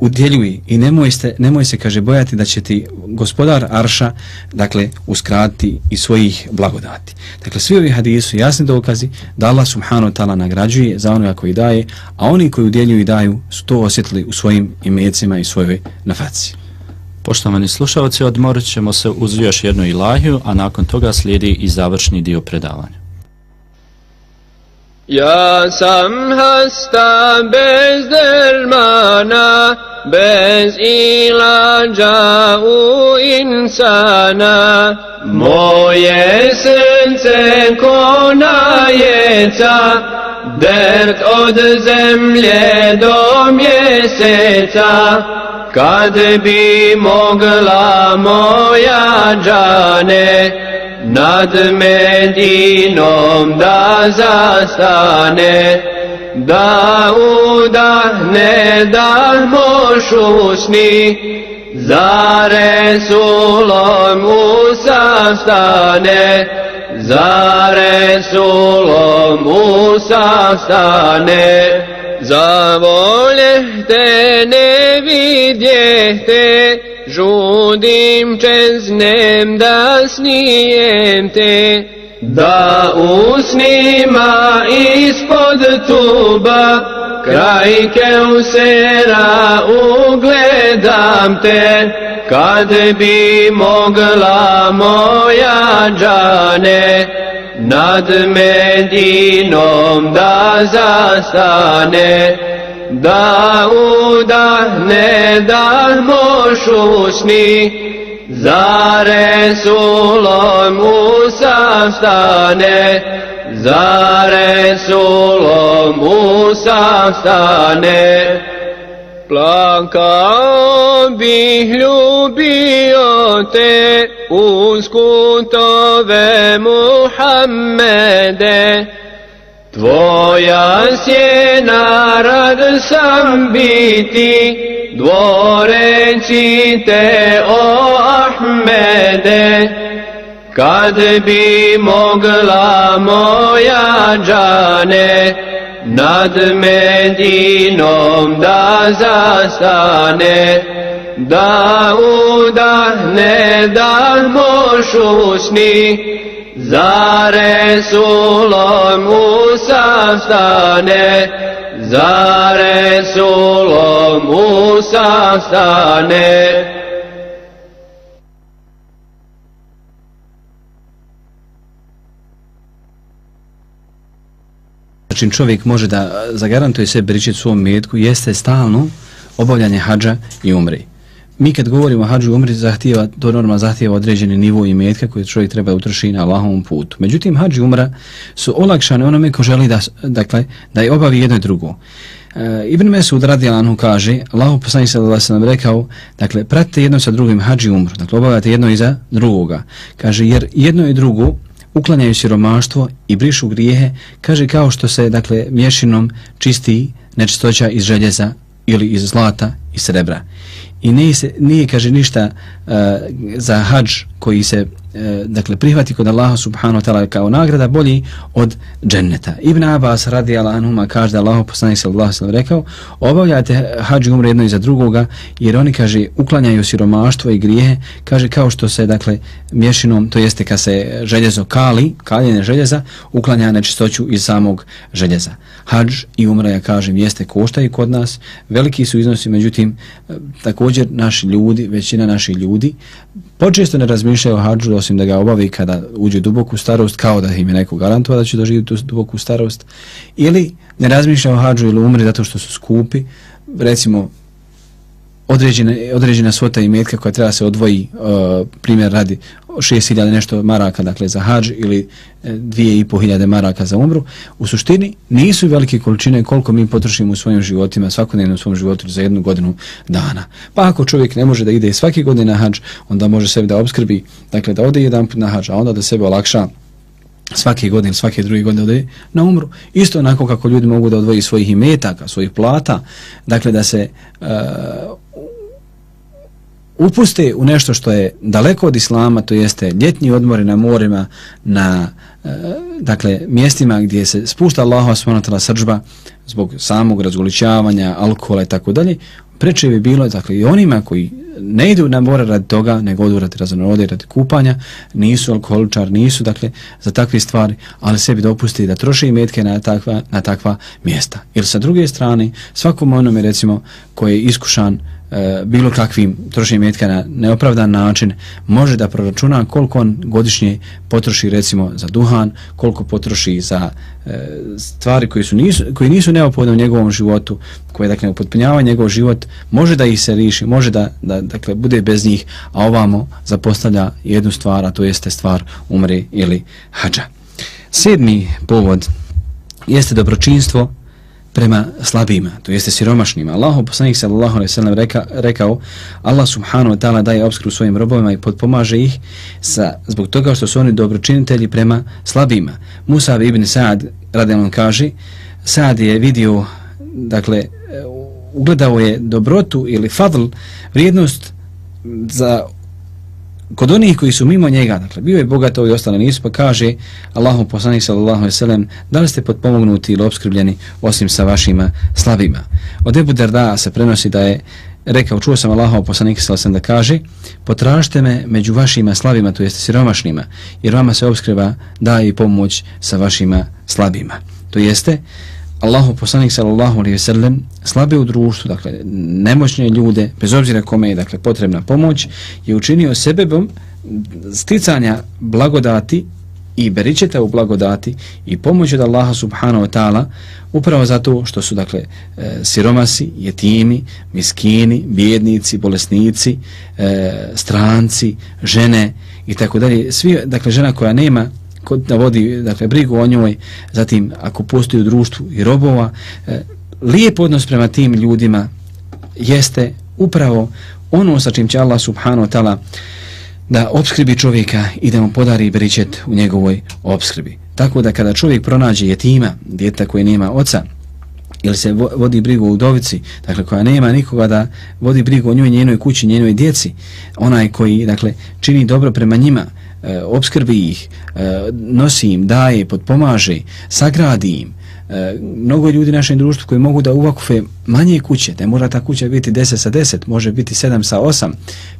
udjeljuj i nemoj, ste, nemoj se, kaže, bojati da će ti gospodar Arša, dakle, uskrati i svojih blagodati. Dakle, svi ovi hadisi su jasni dokazi da Allah subhanahu ta'ala nagrađuje za onoga koji daje, a oni koji udjeljuju i daju su to osjetili u svojim imecima i svojoj nafaci. Poštovani slušalci, odmorit ćemo se uz još jednu ilahiju, a nakon toga slijedi i završni dio predavanja. Ja sam hasta bez dermana, bez ilađa u insana. Moje srce ko najeca, dert od zemlje do mjeseca. Kad bi mogla moja džane, nad Medinom da zastane, da udahne da moš usni, za Resulom Musa stane, za Resulom Musa stane. Za volje ne vidjehte, žudim čeznem da snijem te, da usnima ispod tuba, kraj keusera ugledam te, kad bi mogla moja džane, nad Medinom da zastane, da ne da moš usni, za Resulom Musa stane, za Resulom Musa stane. Plakao bih ljubio te uz kutove Muhammede, Tvoja sjena rad sam biti, dvorecite o Ahmede, kad bi mogla moja džane, nad Medinom da zastane, da udahne da moš usni, za Resulom Musa stane, za Resulom Musa stane. Znači čovjek može da zagarantuje sebi ričit svom metku jeste stalno obavljanje hađa i umri. Mi kad govorimo o hađu umri zahtijeva, to norma zahtijeva određeni nivo imetka koji čovjek treba utrošiti na Allahovom putu. Međutim, hađi umra su olakšane onome ko želi da, dakle, da je obavi jedno i drugo. E, Ibn Mesud radi Anhu kaže, Allahu poslanik se da nam rekao, dakle, pratite jedno sa drugim hađ umru, dakle, obavljate jedno iza drugoga. Kaže, jer jedno i drugo uklanjaju siromaštvo i brišu grijehe, kaže kao što se, dakle, mješinom čisti nečistoća iz željeza ili iz zlata i srebra. I nije, se, nije kaže, ništa uh, za hađ koji se E, dakle prihvati kod Allaha subhanahu wa ta'ala kao nagrada bolji od dženneta. Ibn Abbas radi anhuma kaže da Allah poslanik sallallahu alejhi ve rekao obavljate hadž umre jedno iza drugoga jer oni kaže uklanjaju siromaštvo i grijehe kaže kao što se dakle mješinom to jeste kad se željezo kali kaljenje željeza uklanja nečistoću iz samog željeza. Hadž i umra ja kažem jeste koštaju kod nas veliki su iznosi međutim e, također naši ljudi većina naših ljudi počesto ne razmišljaju o hadžu osim da ga obavi kada uđe duboku starost kao da im je neko garantova da će doživjeti duboku starost. Ili ne razmišlja o hađu ili umri zato što su skupi. Recimo određene, određena svota i metka koja treba se odvoji uh, primjer radi 6000 nešto maraka dakle za hađ ili eh, 2500 maraka za umru u suštini nisu velike količine koliko mi potrošimo u svojim životima svakodnevnom u svom životu za jednu godinu dana pa ako čovjek ne može da ide svake godine na hađ onda može sebi da obskrbi dakle da ode jedan put na hađ a onda da sebe olakša svake godine, svake druge godine ode na umru. Isto onako kako ljudi mogu da odvoji svojih imetaka, svojih plata, dakle da se uh, upuste u nešto što je daleko od islama, to jeste ljetni odmori na morima, na e, dakle mjestima gdje se spušta Allahova subhanahu sržba zbog samog razgoličavanja, alkohola i tako dalje, preče bi bilo dakle i onima koji ne idu na more radi toga, nego odu radi razonode, radi kupanja, nisu alkoholičar, nisu dakle za takve stvari, ali sebi dopusti da troše i metke na takva, na takva mjesta. Ili sa druge strane, svakom onome recimo koji je iskušan e, bilo kakvim trošenjem metka na neopravdan način može da proračuna koliko on godišnje potroši recimo za duhan, koliko potroši za e, stvari koje, su nisu, koje nisu neophodne u njegovom životu, koje dakle upotpunjava njegov život, može da ih se riši, može da, da dakle bude bez njih, a ovamo zapostavlja jednu stvar, a to jeste stvar umre ili hađa. Sedmi povod jeste dobročinstvo prema slabima, to jeste siromašnima. Allahu poslanik sallallahu alejhi ve sellem reka, rekao: Allah subhanahu wa ta'ala daje obskrbu svojim robovima i podpomaže ih sa zbog toga što su oni dobročinitelji prema slabima. Musa ibn Sa'd radijallahu kaže: Sa'd je vidio dakle e, ugledao je dobrotu ili fadl, vrijednost za kod onih koji su mimo njega, dakle, bio je bogat, ovi ostali nisu, pa kaže Allahu poslanik sallallahu alejhi ve sellem, da li ste potpomognuti ili obskrbljeni osim sa vašima slabima. Od Ebu Derda se prenosi da je rekao, čuo sam Allahu poslanik sallallahu alejhi da kaže, potražite me među vašima slabima, to jeste siromašnima, jer vama se obskrba daje i pomoć sa vašima slabima. To jeste, Allahu poslanik sallallahu alejhi ve sellem slabe u društvu, dakle nemoćne ljude, bez obzira kome je dakle potrebna pomoć, je učinio sebebom sticanja blagodati i beričeta u blagodati i pomoć od Allaha subhanahu wa ta'ala upravo zato što su dakle e, siromasi, jetimi, miskini, bjednici, bolesnici, e, stranci, žene i tako dalje. Svi, dakle žena koja nema da vodi dakle, brigu o njoj, zatim ako postoji u društvu i robova, e, lijep odnos prema tim ljudima jeste upravo ono sa čim će Allah subhanahu wa ta'ala da obskribi čovjeka i da mu podari bričet u njegovoj obskrbi. Tako da kada čovjek pronađe jetima, djeta koje nema oca, ili se vodi brigu o udovici, dakle koja nema nikoga da vodi brigu o njoj, njenoj kući, njenoj djeci, onaj koji dakle čini dobro prema njima, E, obskrbi ih, e, nosi im, daje, podpomaže, sagradi im, e, mnogo ljudi u našem društvu koji mogu da uvakufe manje kuće, ne mora ta kuća biti 10 sa 10, može biti 7 sa 8,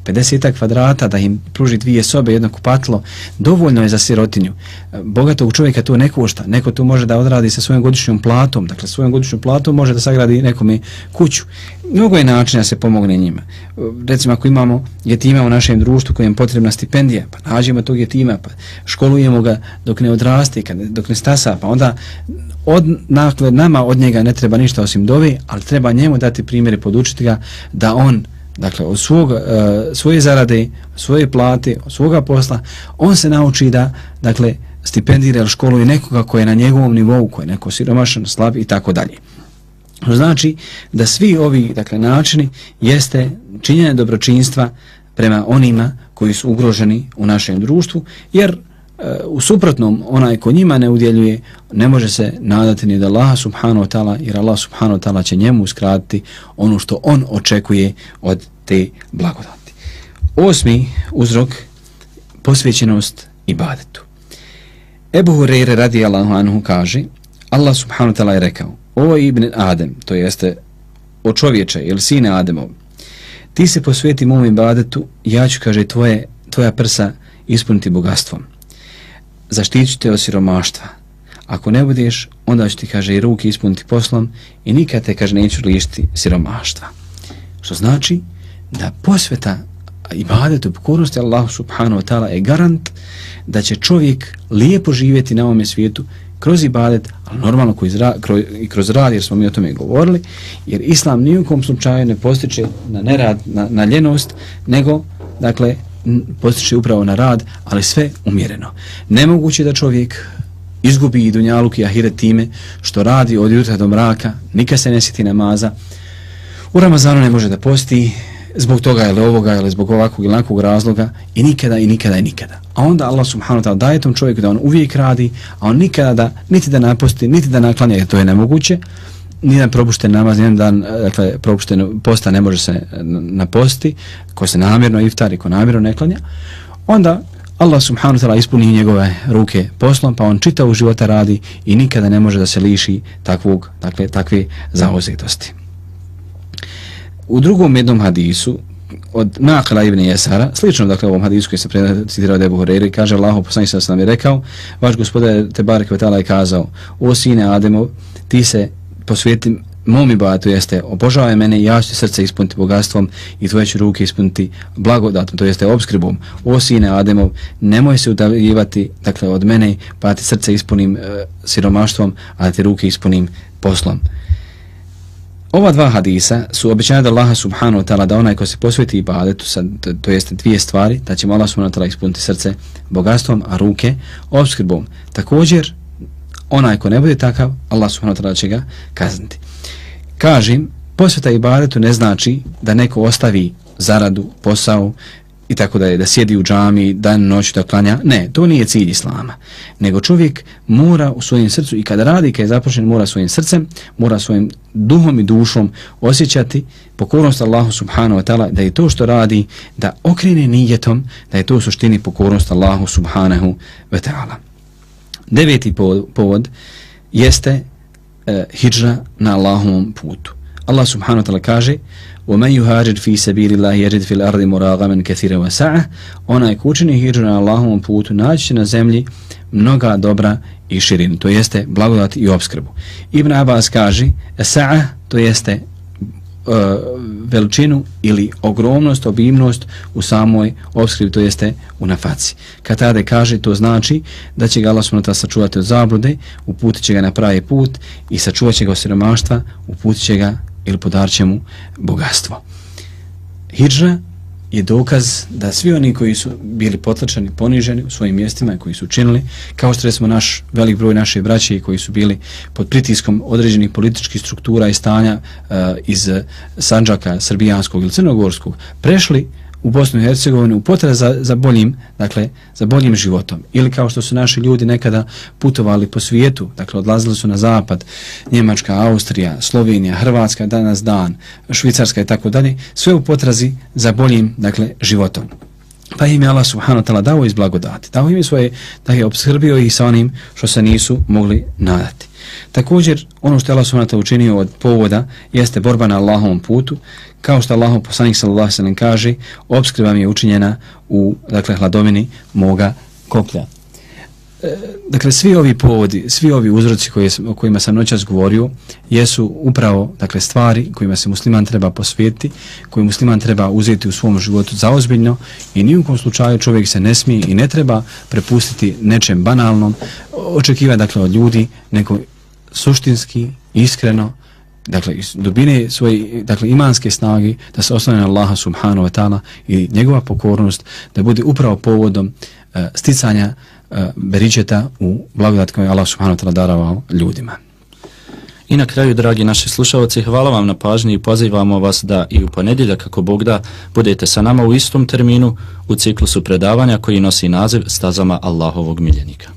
50 kvadrata, da im pruži dvije sobe, jedno kupatlo, dovoljno je za sirotinju. E, bogatog čovjeka to ne košta, neko to može da odradi sa svojom godišnjom platom, dakle svojom godišnjom platom može da sagradi nekome kuću. Mnogo je načina da se pomogne njima. E, recimo ako imamo jetima u našem društvu kojem je potrebna stipendija, pa nađemo tog jetima, pa školujemo ga dok ne odraste, dok ne stasa, pa onda od, dakle, nama od njega ne treba ništa osim dove, ali treba njemu dati primjere, podučiti ga da on, dakle, od svog, e, svoje zarade, svoje plate, od svoga posla, on se nauči da, dakle, stipendira ili i nekoga koji je na njegovom nivou, koji je neko siromašan, slab i tako dalje. Znači da svi ovi dakle, načini jeste činjenje dobročinstva prema onima koji su ugroženi u našem društvu, jer E, u suprotnom onaj ko njima ne udjeljuje ne može se nadati ni da Allah subhanahu wa ta'ala jer Allah subhanahu wa ta'ala će njemu uskratiti ono što on očekuje od te blagodati. Osmi uzrok posvećenost ibadetu. Ebu Hureyre radi Allahu anhu kaže Allah subhanahu wa ta'ala je rekao o Ibn Adem, to jeste o čovječe ili sine Ademov ti se posveti mom ibadetu ja ću kaže tvoje, tvoja prsa ispuniti bogatstvom zaštitit te od siromaštva. Ako ne budeš, onda ću ti, kaže, i ruke ispuniti poslom i nikad te, kaže, neću lišiti siromaštva. Što znači da posveta ibadetu pokornosti Allahu subhanahu wa ta'ala je garant da će čovjek lijepo živjeti na ovome svijetu kroz ibadet, ali normalno kroz, kroz, i kroz rad, jer smo mi o tome govorili, jer Islam nijukom slučaju ne postiče na nerad, na, na ljenost, nego, dakle, postiče upravo na rad, ali sve umjereno. Nemoguće da čovjek izgubi i dunjaluk i ahiret time što radi od jutra do mraka, nikad se ne sjeti namaza, u Ramazanu ne može da posti zbog toga ili ovoga ili zbog ovakvog ili onakvog razloga i nikada i nikada i nikada. A onda Allah subhanahu wa ta'ala daje tom čovjeku da on uvijek radi, a on nikada da, niti da naposti, niti da naklanja, jer to je nemoguće, nijedan propušten namaz, nijedan dan, e, dakle, propušten posta ne može se naposti, ko se namjerno iftari, ko namjerno ne klanja, onda Allah subhanahu ta'ala ispuni njegove ruke poslom, pa on čita u života radi i nikada ne može da se liši takvog, dakle, takve zauzetosti. U drugom jednom hadisu, od Naqla ibn Jesara, slično dakle ovom hadisu koji se citirao Debu Horeiri, kaže Allahu poslanik sa nam je rekao, vaš gospodar Tebare Kvetala je kazao, o sine Ademov, ti se posvijeti mom ibadatu jeste obožavaj mene, ja ću srce ispuniti bogatstvom i tvoje ću ruke ispuniti blagodatom, to jeste obskrbom. O sine Ademov, nemoj se udaljivati dakle, od mene, pa ti srce ispunim e, siromaštvom, a ti ruke ispunim poslom. Ova dva hadisa su obećanja da Allah subhanahu wa ta'ala da onaj ko se posveti ibadetu, sad, to jeste dvije stvari, da će Allah subhanahu wa ta'ala ispuniti srce bogatstvom, a ruke obskrbom. Također, onaj ko ne bude takav, Allah subhanahu wa ta'ala će ga kazniti. Kažem, posveta ibadetu ne znači da neko ostavi zaradu, posao i tako da je, da sjedi u džami, dan noć da klanja. Ne, to nije cilj Islama. Nego čovjek mora u svojem srcu i kada radi, kada je započen, mora svojim srcem, mora svojim duhom i dušom osjećati pokornost Allahu subhanahu wa ta'ala da je to što radi, da okrene nijetom, da je to u suštini pokornost Allahu subhanahu wa ta'ala deveti povod jeste uh, hijra na Allahovom putu. Allah subhanahu wa ta'ala kaže وَمَنْ يُهَاجِرْ فِي سَبِيلِ اللَّهِ يَجِدْ فِي الْأَرْضِ مُرَاغَمًا كَثِيرًا وَسَعَ Onaj ko učini hijra na Allahovom putu naći na zemlji mnoga dobra i širin, to jeste blagodat i obskrbu. Ibn Abbas kaže Sa'a, to jeste e, veličinu ili ogromnost, obimnost u samoj obskrbi, to jeste u nafaci. Kad tada kaže, to znači da će ga Allah smrta sačuvati od zablude, uputit će ga na pravi put i sačuvat će ga od siromaštva, uputit će ga ili podarće mu bogatstvo. Hidžra je dokaz da svi oni koji su bili potlačani, poniženi u svojim mjestima i koji su činili, kao što smo naš velik broj naše braće koji su bili pod pritiskom određenih političkih struktura i stanja uh, iz Sanđaka, Srbijanskog ili Crnogorskog, prešli u Bosnu i Hercegovinu u potrazi za, za boljim, dakle, za boljim životom. Ili kao što su naši ljudi nekada putovali po svijetu, dakle, odlazili su na zapad, Njemačka, Austrija, Slovenija, Hrvatska, danas dan, Švicarska i tako dalje, sve u potrazi za boljim, dakle, životom. Pa im je Allah subhanahu wa ta'ala dao iz blagodati, dao im je svoje, da je obskrbio ih sa onim što se nisu mogli nadati. Također, ono što je Allah subhanahu učinio od povoda jeste borba na Allahovom putu, kao što Allahov poslanik sallallahu sallam kaže, obskrba mi je učinjena u, dakle, hladovini moga koplja. E, dakle, svi ovi povodi, svi ovi uzroci koje, o kojima sam noćas govorio, jesu upravo, dakle, stvari kojima se musliman treba posvijeti, koje musliman treba uzeti u svom životu zaozbiljno i nijukom slučaju čovjek se ne smije i ne treba prepustiti nečem banalnom, očekiva, dakle, od ljudi neko suštinski, iskreno, dakle, iz dubine svoje, dakle, imanske snage, da se osnovne na Allaha subhanahu wa ta'ala i njegova pokornost, da bude upravo povodom uh, sticanja uh, beričeta u blagodat koje Allah subhanahu wa ta'ala daravao ljudima. I na kraju, dragi naši slušalci, hvala vam na pažnji i pozivamo vas da i u ponedjeljak, kako Bog da, budete sa nama u istom terminu u ciklusu predavanja koji nosi naziv Stazama Allahovog miljenika.